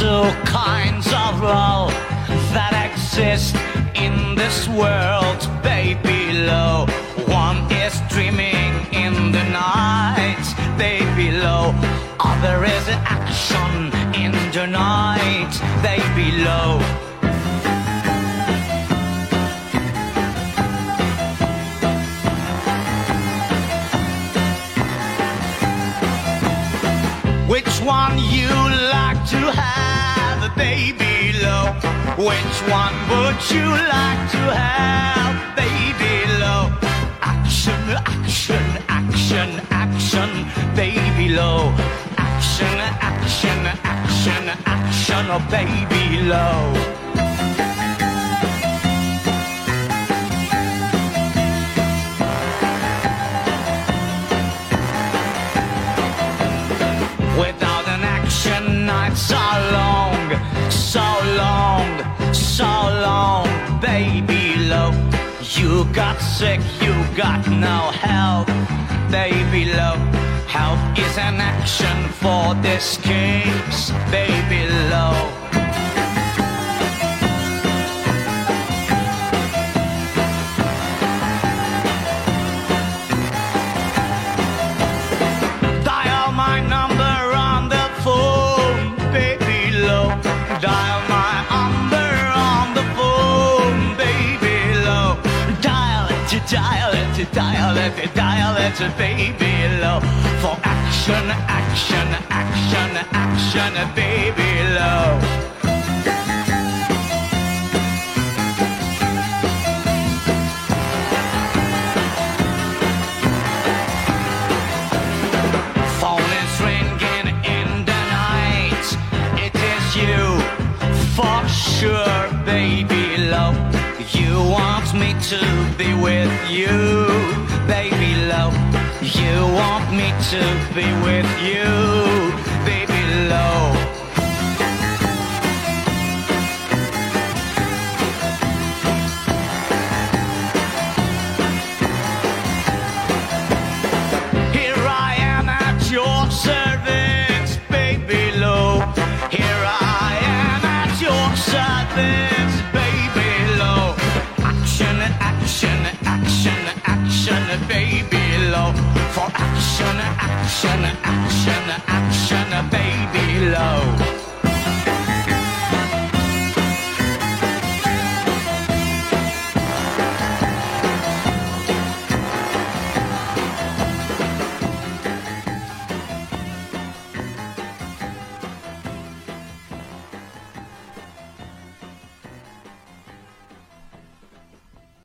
two kinds of love that exist in this world, baby low. One is dreaming in the night, baby low. Other is action in the night, baby low. Which one you baby low? Which one would you like to have, baby low? Action, action, action, action, baby low. Action, action, action, action, oh baby low. Long, so long, baby love. You got sick, you got no help, baby love. Help is an action for this case, it, dial it, dial it, baby low. For action, action, action, action, baby low. Phone is ringing in the night. It is you, for sure, baby love. You want me to be with you, baby love. You want me to be with you, For action, action, action, action.